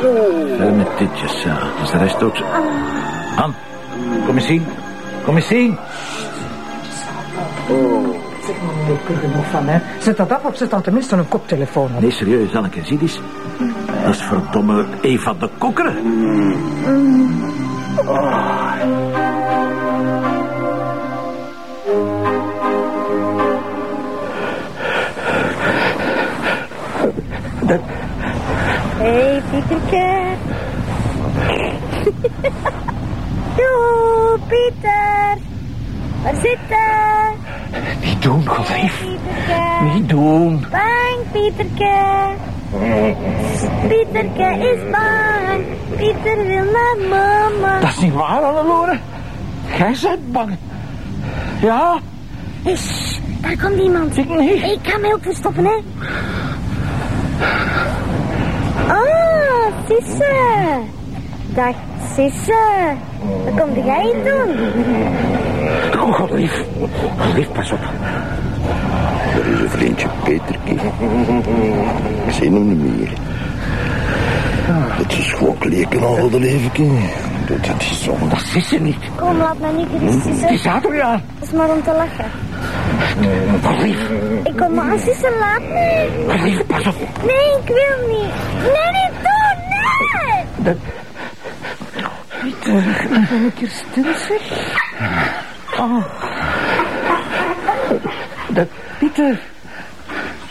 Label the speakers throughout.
Speaker 1: Veel met ditjes, ja. Is de rest ook zo... Han, kom eens zien. Kom eens zien.
Speaker 2: Zeg maar, je nog van, hè. Zet dat af of zet dan tenminste een koptelefoon op.
Speaker 1: Nee, serieus, Anneke, zie eens. Dat is verdomme Eva de Kokkeren.
Speaker 3: Hé, hey, Pieterke. Doe, Pieter. Waar zitten?
Speaker 1: Niet doen, Godlief. Niet doen.
Speaker 3: Bang, Pieterke. Pieterke is bang. Pieter wil naar mama.
Speaker 1: Dat is niet waar, Annelore. Jij bent bang. Ja,
Speaker 3: shh, daar komt iemand.
Speaker 1: ik niet.
Speaker 3: Ik ga mij ook verstoppen, hè. Ah, Sisse. Dag, Sisse. Wat kom jij hier doen?
Speaker 1: Oh, Godlief. Godlief, pas op.
Speaker 4: Dat is een vriendje Peterkie. Ik zie hem niet meer. Dat is gewoon kleken al de leven. Dat dat is zo.
Speaker 1: Dat is ze niet.
Speaker 3: Kom, laat mij niet gerust,
Speaker 1: Het
Speaker 3: Sisse.
Speaker 1: is Adriaan.
Speaker 3: Dat is maar om te lachen.
Speaker 1: Godlief.
Speaker 3: Ik kom maar, Sisse, laat me.
Speaker 1: Godlief, pas op.
Speaker 3: Nee, ik wil niet. Nee, niet.
Speaker 1: Dat,
Speaker 2: Pieter, ben ik hier stil, zeg? Oh.
Speaker 1: dat,
Speaker 2: Pieter.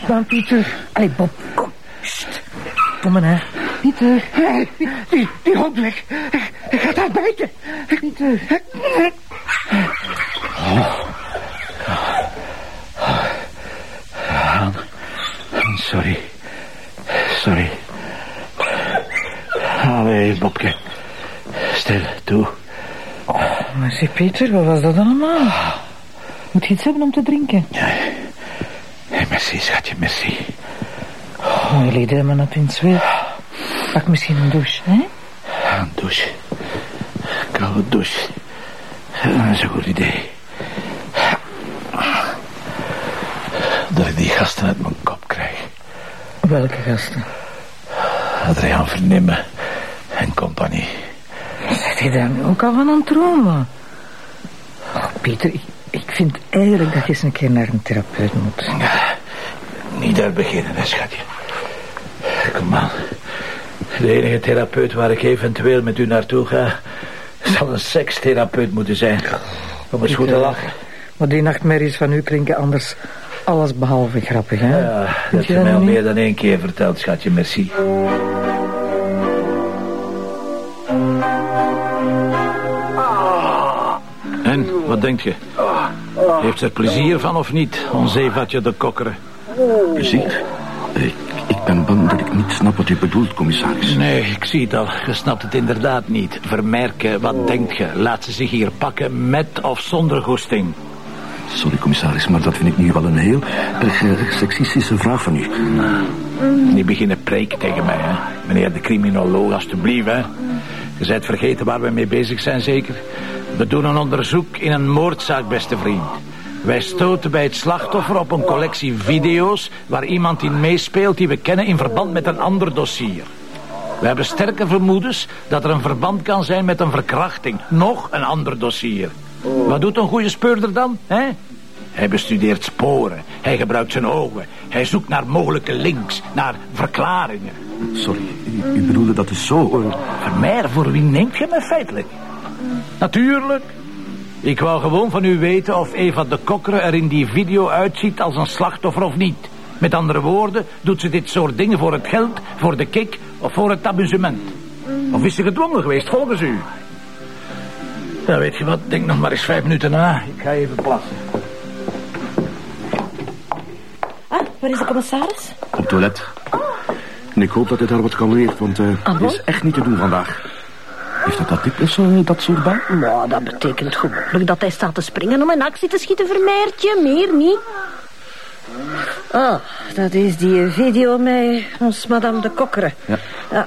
Speaker 2: Dan, Pieter. Allee, Bob, kom. Sst. Kom maar, hè. Pieter.
Speaker 1: Hey, die, die hond weg. Hij gaat daar bijten.
Speaker 2: Pieter.
Speaker 1: Han, Han, sorry. Sorry. Allee, Bobke. Stil, toe.
Speaker 2: Maar zeg, Pieter, wat was dat allemaal? Moet je iets hebben om te drinken?
Speaker 1: Hey, merci, schatje, merci.
Speaker 2: Oh, jullie hebben het in het zweet. Pak misschien een douche, hè?
Speaker 1: Een douche. Koude douche. Dat is een goed idee. Dat ik die gasten uit mijn kop krijg.
Speaker 2: Welke gasten?
Speaker 1: Adriaan Vernimmen compagnie.
Speaker 2: Zet je daar nu ook al van dromen? Oh, Pieter, ik, ik vind eigenlijk dat je eens een keer naar een therapeut moet.
Speaker 1: Niet daar beginnen, hè, schatje. Kom aan. De enige therapeut waar ik eventueel met u naartoe ga... zal een sekstherapeut moeten zijn. Om eens goed te lachen.
Speaker 2: Maar die nachtmerries van u klinken anders alles behalve grappig, hè?
Speaker 1: Ja, dat heb je mij al
Speaker 2: niet?
Speaker 1: meer dan één keer verteld, schatje. Merci. Wat denk je? Heeft ze er plezier van of niet, ons Evatje de kokkeren?
Speaker 4: Plezier? Ik, ik ben bang dat ik niet snap wat u bedoelt, commissaris.
Speaker 1: Nee, ik zie het al. Je snapt het inderdaad niet. Vermerken, wat denkt je? Laat ze zich hier pakken met of zonder goesting?
Speaker 4: Sorry, commissaris, maar dat vind ik nu wel een heel erg seksistische vraag van u.
Speaker 1: Niet beginnen preken tegen mij, hè. Meneer de criminoloog, alstublieft, hè. Je bent vergeten waar we mee bezig zijn, zeker? We doen een onderzoek in een moordzaak, beste vriend. Wij stoten bij het slachtoffer op een collectie video's... waar iemand in meespeelt die we kennen in verband met een ander dossier. We hebben sterke vermoedens dat er een verband kan zijn met een verkrachting. Nog een ander dossier. Wat doet een goede speurder dan, hè? Hij bestudeert sporen. Hij gebruikt zijn ogen. Hij zoekt naar mogelijke links, naar verklaringen.
Speaker 4: Sorry, u, u bedoelde dat dus zo... eh,
Speaker 1: Vermeer, voor wie neemt je me feitelijk? Natuurlijk. Ik wou gewoon van u weten of Eva de Kokkeren er in die video uitziet als een slachtoffer of niet. Met andere woorden, doet ze dit soort dingen voor het geld, voor de kick of voor het amusement? Of is ze gedwongen geweest, volgens u? Ja, weet je wat, denk nog maar eens vijf minuten na. Ik ga even plassen.
Speaker 5: Ah, waar is de commissaris?
Speaker 4: op het toilet. En ik hoop dat hij daar wat kalmeert, want eh
Speaker 5: Ah,
Speaker 4: het is echt niet te doen vandaag. Heeft dat dat type zo, dat soort baan?
Speaker 5: Nou, dat betekent gewoonlijk dat hij staat te springen om een actie te schieten, Vermeertje. Meer niet. Oh, dat is die video met ons madame de Kokkeren.
Speaker 4: Ja.
Speaker 5: Ja,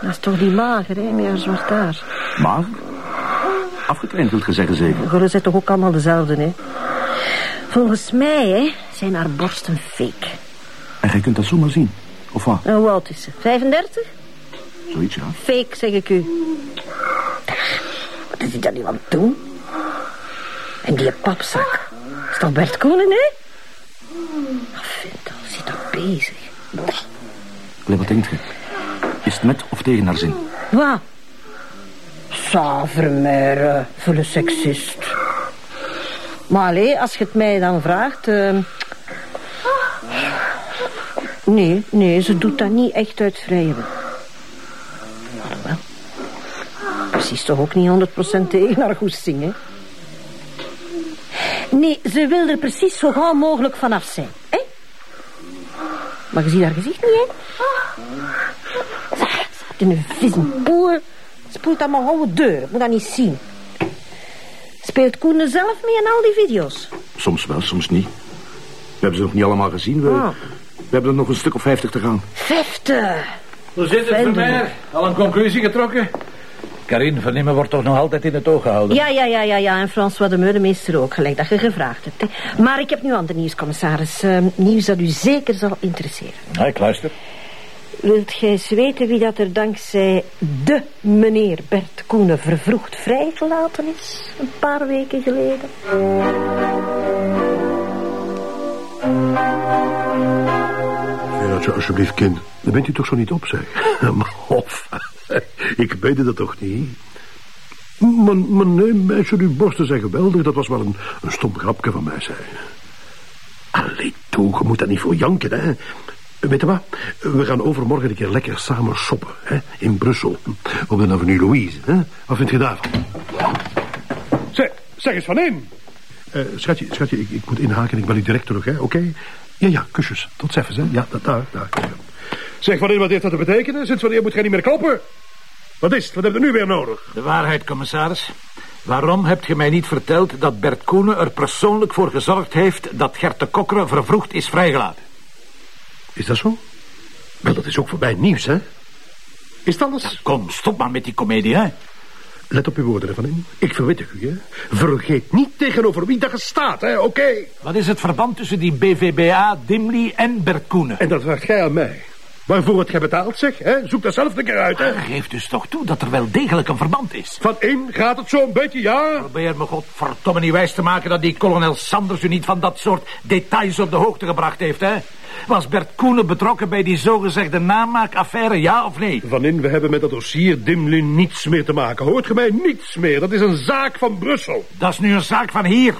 Speaker 5: dat is toch die mager, hè, met haar zwart haar.
Speaker 4: Maar? Afgetraind wilt je zeggen zeker?
Speaker 5: Jullie zijn toch ook allemaal dezelfde, hè? Volgens mij, hè, zijn haar borsten fake.
Speaker 6: En jij kunt dat zomaar zien. Of wat?
Speaker 5: En hoe oud is ze? 35?
Speaker 6: Zoiets, ja.
Speaker 5: Fake, zeg ik u. Wat is hij dan nu aan het doen? En die papzak. Is dat Bert Koenen, hè? Vent, zit dat bezig.
Speaker 6: Allee, wat denkt je? Is het met of tegen haar zin?
Speaker 5: Wat? Savermeire, vulle seksist. Maar allee, als je het mij dan vraagt... eh, Nee, nee, ze doet dat niet echt uit vrije wil. Alhoewel. Precies toch ook niet 100% tegen haar goesting, hè? Nee, ze wil er precies zo gauw mogelijk vanaf zijn, hè? Maar je ziet haar gezicht niet, hè? Ze zat in een vissenpoer. Spoelt aan mijn oude deur. Ik moet dat niet zien. Speelt Koen zelf mee in al die video's?
Speaker 6: Soms wel, soms niet. We hebben ze nog niet allemaal gezien. We,
Speaker 5: Ah.
Speaker 6: We hebben er nog een stuk of vijftig te gaan.
Speaker 5: Vijftig.
Speaker 1: Hoe zit het. Vermeer? Al een conclusie getrokken? Karin, Vernemen wordt toch nog altijd in het oog gehouden?
Speaker 5: Ja, ja, ja, ja, ja. En François de Meulemeester ook, gelijk dat je gevraagd hebt. Hè. Maar ik heb nu ander nieuws, commissaris. Eh, nieuws dat u zeker zal interesseren.
Speaker 1: Ja, ik luister.
Speaker 5: Wilt gij eens weten wie dat er dankzij de meneer Bert Koenen vervroegd vrijgelaten is? Een paar weken geleden.
Speaker 7: Alsjeblieft, kind. Dan bent u toch zo niet op, zeg. Maar of, ik weet dat toch niet. Maar, nee, meisje, uw borsten zijn geweldig. Dat was wel een, een stom grapje van mij, zei. Allee, toe, je moet daar niet voor janken, hè. Weet je wat? We gaan overmorgen een keer lekker samen shoppen, hè. In Brussel. Op de avenue Louise, hè. Wat vind je daarvan? Zeg, zeg eens van in. Eh, schatje, schatje ik, ik moet inhaken. Ik bel u direct terug, hè. Oké? Ja, ja, kusjes. Tot ziens, hè. Ja, dat, daar, daar. Zeg, in, wat heeft dat te betekenen? Sinds wanneer moet jij niet meer kloppen? Wat is het? Wat heb je nu weer nodig?
Speaker 1: De waarheid, commissaris. Waarom hebt je mij niet verteld dat Bert Koenen er persoonlijk voor gezorgd heeft... dat Gert de Kokkeren vervroegd is vrijgelaten?
Speaker 7: Is dat zo? Wel, dat is ook voor mij nieuws, hè? Is het alles?
Speaker 1: Kom, stop maar met die komedie, hè.
Speaker 7: Let op uw woorden ervan in. Ik verwittig u, hè. Vergeet niet tegenover wie dat staat, hè. Oké?
Speaker 1: Wat is het verband tussen die BVBA, Dimly en Bert Koenen?
Speaker 7: En dat vraagt gij aan mij. Waarvoor het gij betaald, zeg, hè? Zoek dat zelf een keer uit, hè.
Speaker 1: Geef dus toch toe dat er wel degelijk een verband is.
Speaker 7: Van in gaat het zo een beetje, ja?
Speaker 1: Probeer me godverdomme niet wijs te maken dat die kolonel Sanders u niet van dat soort details op de hoogte gebracht heeft, hè? Was Bert Koenen betrokken bij die zogezegde namaakaffaire, ja of nee?
Speaker 7: Van in, we hebben met dat dossier Dimlin niets meer te maken. Hoort ge mij? Niets meer. Dat is een zaak van Brussel.
Speaker 1: Dat is nu een zaak van hier.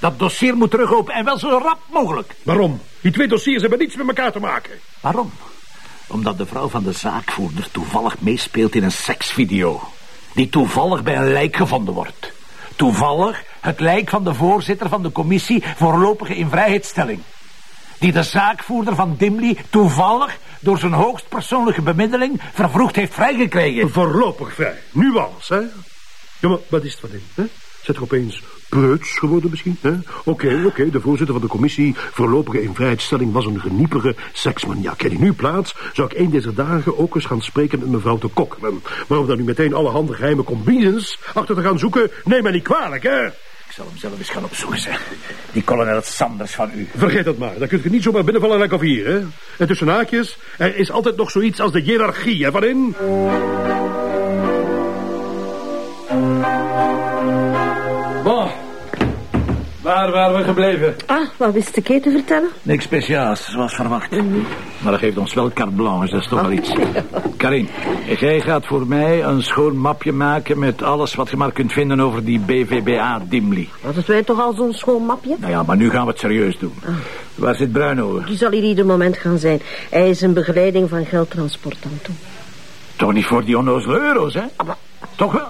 Speaker 1: Dat dossier moet terugopen en wel zo rap mogelijk.
Speaker 7: Waarom? Die twee dossiers hebben niets met elkaar te maken.
Speaker 1: Waarom? Omdat de vrouw van de zaakvoerder toevallig meespeelt in een seksvideo. Die toevallig bij een lijk gevonden wordt. Toevallig het lijk van de voorzitter van de commissie voorlopige invrijheidstelling. Die de zaakvoerder van Dimly toevallig door zijn hoogstpersoonlijke bemiddeling vervroegd heeft vrijgekregen.
Speaker 7: Voorlopig vrij. Nu alles, hè? Ja, maar wat is het van in, hè? Zet er opeens preuts geworden misschien, hè? Oké, oké, de voorzitter van de commissie voorlopige invrijheidstelling was een geniepige seksmaniak. En in uw plaats zou ik een deze dagen ook eens gaan spreken met mevrouw de Kok. En Waarom dan nu meteen alle handen geheime combines achter te gaan zoeken, neem mij niet kwalijk, hè?
Speaker 1: Ik zal hem zelf eens gaan opzoeken, zeg. Die kolonel Sanders van u.
Speaker 7: Vergeet dat maar, dan kunt u niet zomaar binnenvallen of hier, hè? En tussen haakjes, er is altijd nog zoiets als de hiërarchie, hè, van in?
Speaker 1: Waar waren we gebleven?
Speaker 5: Ah, wat wist ik je te vertellen?
Speaker 1: Niks speciaals, zoals verwacht. Maar dat geeft ons wel carte blanche, dat is toch wel iets. Karin, jij gaat voor mij een schoon mapje maken... met alles wat je maar kunt vinden over die BVBA-Dimly.
Speaker 5: Hadden wij toch al zo'n schoon mapje?
Speaker 1: Nou ja, maar nu gaan we het serieus doen. Waar zit Bruinhoven?
Speaker 5: Die zal hier ieder moment gaan zijn. Hij is een begeleiding van geldtransport aan toe.
Speaker 1: Toch niet voor die onnozele euro's, hè? Toch wel?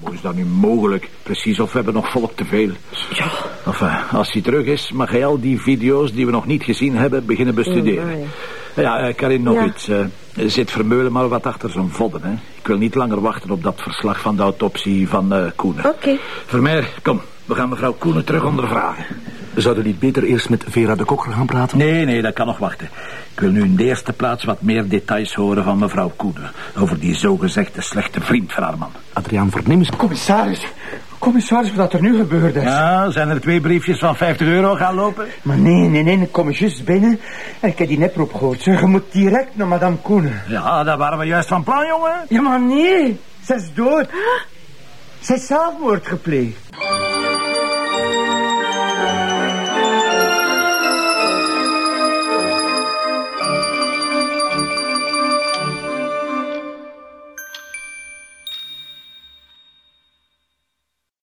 Speaker 1: Hoe is dat nu mogelijk? Precies of we hebben nog volk te veel.
Speaker 5: Ja.
Speaker 1: Enfin, als hij terug is, mag hij al die video's die we nog niet gezien hebben beginnen bestuderen.
Speaker 5: Mm,
Speaker 1: Ja, eh, Karin, nog
Speaker 5: Ja.
Speaker 1: iets. eh, zit Vermeulen maar wat achter zijn vodden, hè? Ik wil niet langer wachten op dat verslag van de autopsie van eh Koenen.
Speaker 5: Oké.
Speaker 1: Vermeer, kom. We gaan mevrouw Koenen terug ondervragen.
Speaker 6: Zouden we niet beter eerst met Vera de Kokker gaan praten?
Speaker 1: Nee, nee, dat kan nog wachten. Ik wil nu in de eerste plaats wat meer details horen van mevrouw Koenen. Over die zogezegde slechte vriend van haar man.
Speaker 6: Adriaan Vernemens.
Speaker 8: Commissaris, Commissaris, wat er nu gebeurd is.
Speaker 1: Ja, zijn er twee briefjes van 50 euro gaan lopen?
Speaker 8: Maar nee, nee, nee, ik kom juist binnen en ik heb die neproep gehoord. Zeg, je moet direct naar madame Koenen.
Speaker 1: Ja, daar waren we juist van plan, jongen.
Speaker 8: Ja, maar nee, ze is dood. Ze is zelfmoord gepleegd.